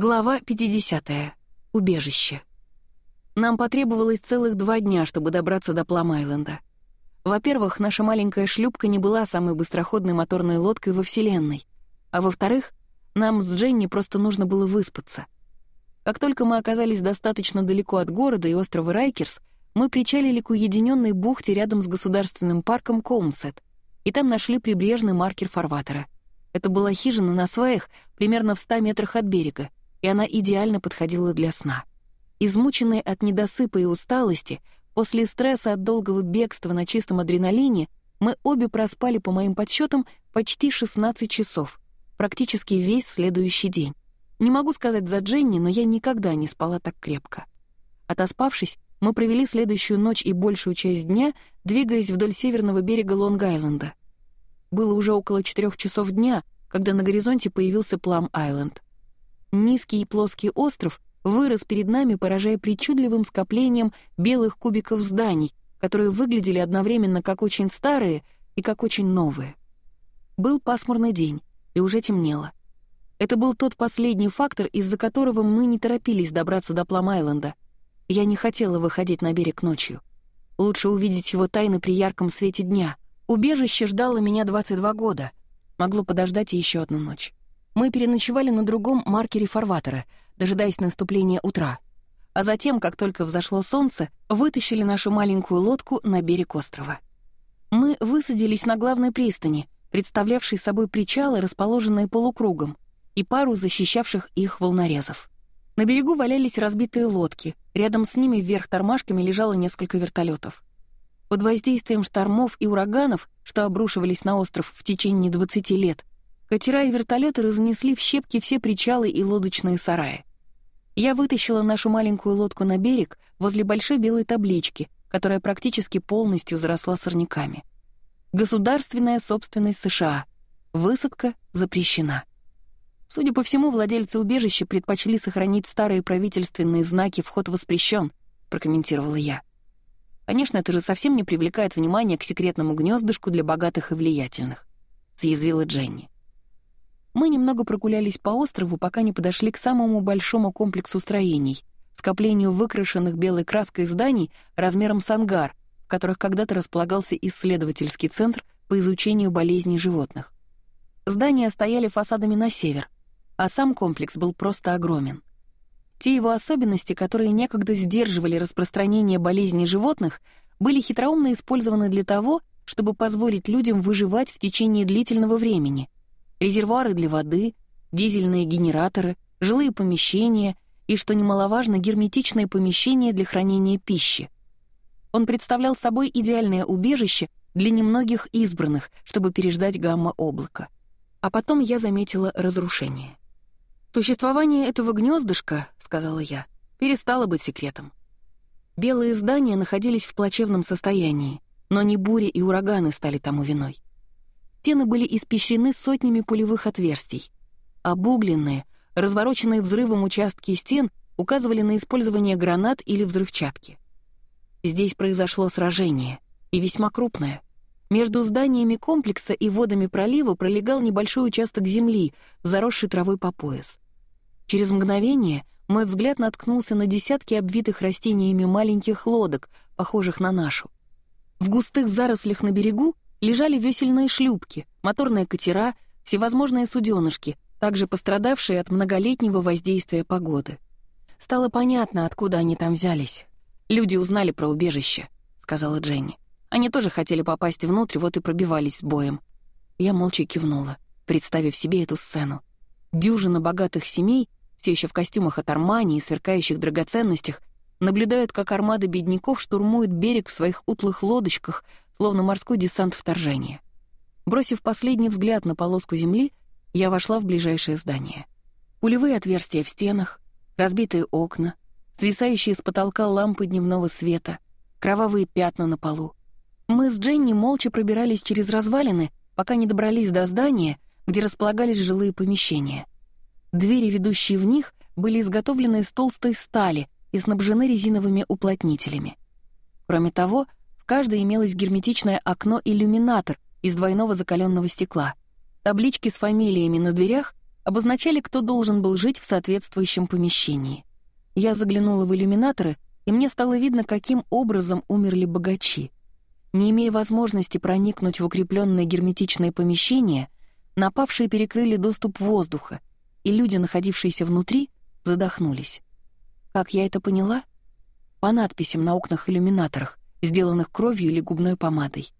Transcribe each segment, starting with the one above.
Глава 50. Убежище. Нам потребовалось целых два дня, чтобы добраться до Плам-Айленда. Во-первых, наша маленькая шлюпка не была самой быстроходной моторной лодкой во Вселенной. А во-вторых, нам с Дженни просто нужно было выспаться. Как только мы оказались достаточно далеко от города и острова Райкерс, мы причалили к уединенной бухте рядом с государственным парком Коумсет, и там нашли прибрежный маркер фарватера. Это была хижина на сваях примерно в 100 метрах от берега, и она идеально подходила для сна. Измученные от недосыпа и усталости, после стресса от долгого бегства на чистом адреналине, мы обе проспали, по моим подсчетам, почти 16 часов, практически весь следующий день. Не могу сказать за Дженни, но я никогда не спала так крепко. Отоспавшись, мы провели следующую ночь и большую часть дня, двигаясь вдоль северного берега Лонг-Айленда. Было уже около четырех часов дня, когда на горизонте появился Плам-Айленд. Низкий и плоский остров вырос перед нами, поражая причудливым скоплением белых кубиков зданий, которые выглядели одновременно как очень старые и как очень новые. Был пасмурный день, и уже темнело. Это был тот последний фактор, из-за которого мы не торопились добраться до Плам-Айленда. Я не хотела выходить на берег ночью. Лучше увидеть его тайны при ярком свете дня. Убежище ждало меня 22 года. Могло подождать еще одну ночь. Мы переночевали на другом маркере фарватера, дожидаясь наступления утра. А затем, как только взошло солнце, вытащили нашу маленькую лодку на берег острова. Мы высадились на главной пристани, представлявшей собой причалы, расположенные полукругом, и пару защищавших их волнорезов. На берегу валялись разбитые лодки, рядом с ними вверх тормашками лежало несколько вертолетов. Под воздействием штормов и ураганов, что обрушивались на остров в течение 20 лет, Катера и вертолеты разнесли в щепки все причалы и лодочные сараи. Я вытащила нашу маленькую лодку на берег возле большой белой таблички, которая практически полностью заросла сорняками. Государственная собственность США. Высадка запрещена. Судя по всему, владельцы убежища предпочли сохранить старые правительственные знаки «Вход воспрещен», — прокомментировала я. «Конечно, это же совсем не привлекает внимания к секретному гнездышку для богатых и влиятельных», — съязвила Дженни. Мы немного прогулялись по острову, пока не подошли к самому большому комплексу строений — скоплению выкрашенных белой краской зданий размером с ангар, в которых когда-то располагался исследовательский центр по изучению болезней животных. Здания стояли фасадами на север, а сам комплекс был просто огромен. Те его особенности, которые некогда сдерживали распространение болезней животных, были хитроумно использованы для того, чтобы позволить людям выживать в течение длительного времени — резервуары для воды, дизельные генераторы, жилые помещения и, что немаловажно, герметичное помещение для хранения пищи. Он представлял собой идеальное убежище для немногих избранных, чтобы переждать гамма-облако. А потом я заметила разрушение. «Существование этого гнездышка, сказала я, — перестало быть секретом. Белые здания находились в плачевном состоянии, но не бури и ураганы стали тому виной. Стены были испещрены сотнями пулевых отверстий. Обугленные, развороченные взрывом участки стен указывали на использование гранат или взрывчатки. Здесь произошло сражение, и весьма крупное. Между зданиями комплекса и водами пролива пролегал небольшой участок земли, заросший травой по пояс. Через мгновение мой взгляд наткнулся на десятки обвитых растениями маленьких лодок, похожих на нашу. В густых зарослях на берегу лежали весельные шлюпки, моторные катера, всевозможные суденышки, также пострадавшие от многолетнего воздействия погоды. Стало понятно, откуда они там взялись. «Люди узнали про убежище», — сказала Дженни. «Они тоже хотели попасть внутрь, вот и пробивались с боем». Я молча кивнула, представив себе эту сцену. Дюжина богатых семей, все еще в костюмах от Армани и сверкающих драгоценностях, наблюдают, как армада бедняков штурмует берег в своих утлых лодочках, словно морской десант вторжения. Бросив последний взгляд на полоску земли, я вошла в ближайшее здание. Пулевые отверстия в стенах, разбитые окна, свисающие с потолка лампы дневного света, кровавые пятна на полу. Мы с Дженни молча пробирались через развалины, пока не добрались до здания, где располагались жилые помещения. Двери, ведущие в них, были изготовлены из толстой стали и снабжены резиновыми уплотнителями. Кроме того, каждой имелось герметичное окно-иллюминатор из двойного закаленного стекла. Таблички с фамилиями на дверях обозначали, кто должен был жить в соответствующем помещении. Я заглянула в иллюминаторы, и мне стало видно, каким образом умерли богачи. Не имея возможности проникнуть в укрепленное герметичное помещение, напавшие перекрыли доступ воздуха, и люди, находившиеся внутри, задохнулись. Как я это поняла? По надписям на окнах-иллюминаторах, сделанных кровью или губной помадой.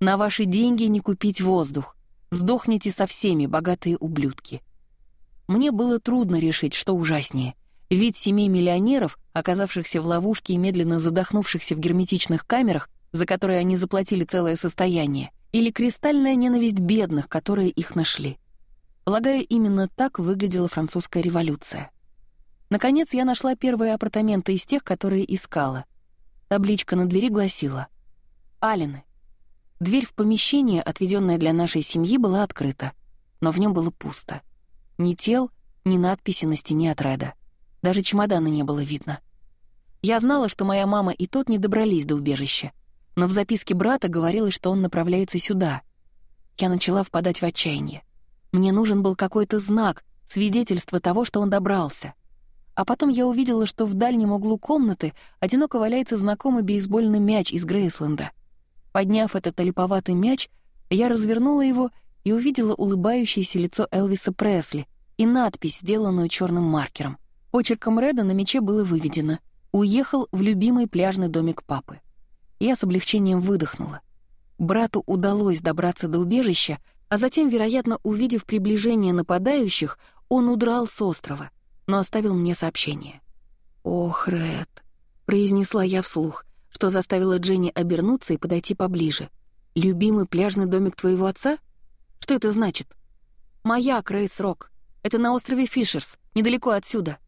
На ваши деньги не купить воздух. Сдохните со всеми, богатые ублюдки. Мне было трудно решить, что ужаснее. Вид семей миллионеров, оказавшихся в ловушке и медленно задохнувшихся в герметичных камерах, за которые они заплатили целое состояние, или кристальная ненависть бедных, которые их нашли. Полагаю, именно так выглядела французская революция. Наконец я нашла первые апартаменты из тех, которые искала — Табличка на двери гласила «Алины». Дверь в помещение, отведенное для нашей семьи, была открыта, но в нем было пусто. Ни тел, ни надписи на стене от Реда. Даже чемодана не было видно. Я знала, что моя мама и тот не добрались до убежища, но в записке брата говорилось, что он направляется сюда. Я начала впадать в отчаяние. Мне нужен был какой-то знак, свидетельство того, что он добрался. А потом я увидела, что в дальнем углу комнаты одиноко валяется знакомый бейсбольный мяч из Грейсленда. Подняв этот олиповатый мяч, я развернула его и увидела улыбающееся лицо Элвиса Пресли и надпись, сделанную черным маркером. Почерком Реда на мече было выведено «Уехал в любимый пляжный домик папы». Я с облегчением выдохнула. Брату удалось добраться до убежища, а затем, вероятно, увидев приближение нападающих, он удрал с острова — но оставил мне сообщение. «Ох, Рэд», — произнесла я вслух, что заставило Дженни обернуться и подойти поближе. «Любимый пляжный домик твоего отца? Что это значит?» «Маяк, Рейс Рок. Это на острове Фишерс, недалеко отсюда».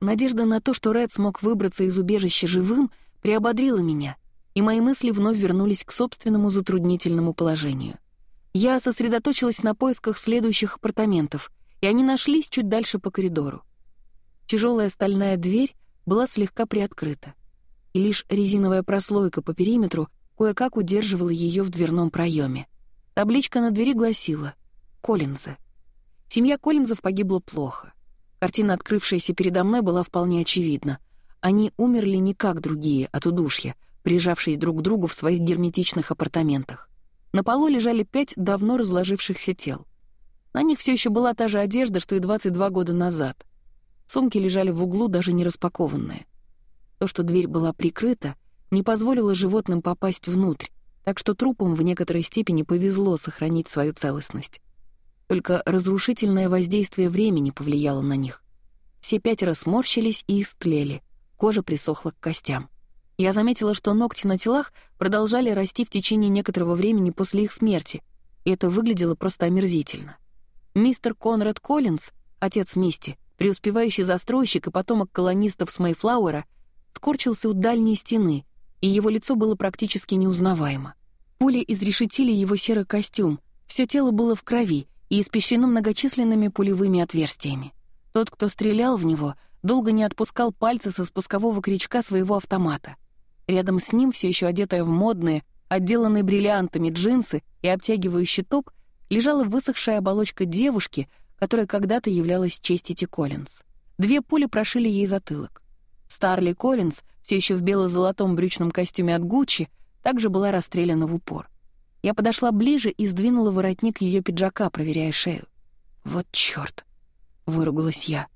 Надежда на то, что Рэд смог выбраться из убежища живым, приободрила меня, и мои мысли вновь вернулись к собственному затруднительному положению. Я сосредоточилась на поисках следующих апартаментов, и они нашлись чуть дальше по коридору. Тяжелая стальная дверь была слегка приоткрыта, и лишь резиновая прослойка по периметру кое-как удерживала ее в дверном проеме. Табличка на двери гласила «Коллинзы». Семья Коллинзов погибла плохо. Картина, открывшаяся передо мной, была вполне очевидна. Они умерли не как другие, от удушья, прижавшись друг к другу в своих герметичных апартаментах. На полу лежали пять давно разложившихся тел. На них все еще была та же одежда, что и 22 года назад — Сумки лежали в углу, даже не распакованные. То, что дверь была прикрыта, не позволило животным попасть внутрь, так что трупам в некоторой степени повезло сохранить свою целостность. Только разрушительное воздействие времени повлияло на них. Все пятеро сморщились и истлели, кожа присохла к костям. Я заметила, что ногти на телах продолжали расти в течение некоторого времени после их смерти, и это выглядело просто омерзительно. Мистер Конрад Коллинз, отец Мисти, преуспевающий застройщик и потомок колонистов с Мэйфлауэра, скорчился у дальней стены, и его лицо было практически неузнаваемо. Пули изрешетили его серый костюм, все тело было в крови и испещрено многочисленными пулевыми отверстиями. Тот, кто стрелял в него, долго не отпускал пальцы со спускового крючка своего автомата. Рядом с ним, все еще одетая в модные, отделанные бриллиантами джинсы и обтягивающий топ, лежала высохшая оболочка девушки, которая когда-то являлась Честити Коллинз. Две пули прошили ей затылок. Старли Коллинз, все еще в бело-золотом брючном костюме от Гуччи, также была расстреляна в упор. Я подошла ближе и сдвинула воротник ее пиджака, проверяя шею. «Вот чёрт!» — выругалась я.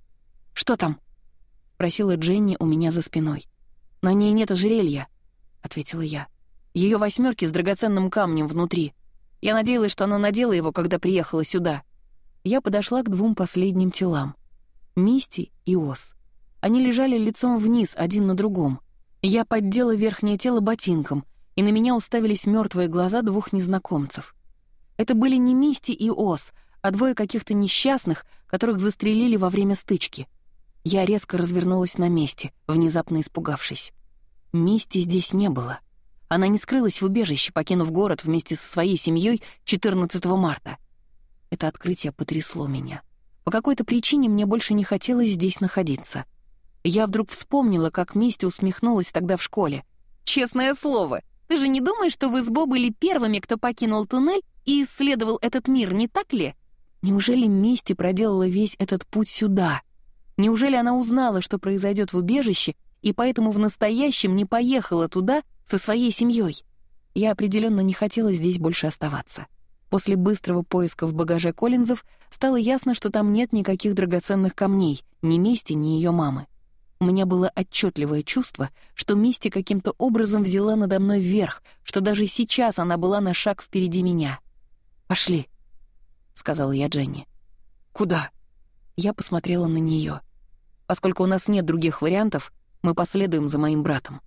«Что там?» — просила Дженни у меня за спиной. «На ней нет ожерелья», — ответила я. Ее восьмерки с драгоценным камнем внутри. Я надеялась, что она надела его, когда приехала сюда» я подошла к двум последним телам — Мисти и Ос. Они лежали лицом вниз, один на другом. Я поддела верхнее тело ботинком, и на меня уставились мертвые глаза двух незнакомцев. Это были не Мисти и Ос, а двое каких-то несчастных, которых застрелили во время стычки. Я резко развернулась на месте, внезапно испугавшись. Мисти здесь не было. Она не скрылась в убежище, покинув город вместе со своей семьей 14 марта. Это открытие потрясло меня. По какой-то причине мне больше не хотелось здесь находиться. Я вдруг вспомнила, как Мисти усмехнулась тогда в школе. «Честное слово, ты же не думаешь, что вы с Бо были первыми, кто покинул туннель и исследовал этот мир, не так ли?» Неужели Мисти проделала весь этот путь сюда? Неужели она узнала, что произойдет в убежище, и поэтому в настоящем не поехала туда со своей семьей? Я определенно не хотела здесь больше оставаться. После быстрого поиска в багаже Коллинзов стало ясно, что там нет никаких драгоценных камней, ни Мисти, ни ее мамы. У меня было отчетливое чувство, что Мисти каким-то образом взяла надо мной вверх, что даже сейчас она была на шаг впереди меня. «Пошли», — сказала я Дженни. «Куда?» Я посмотрела на нее. Поскольку у нас нет других вариантов, мы последуем за моим братом.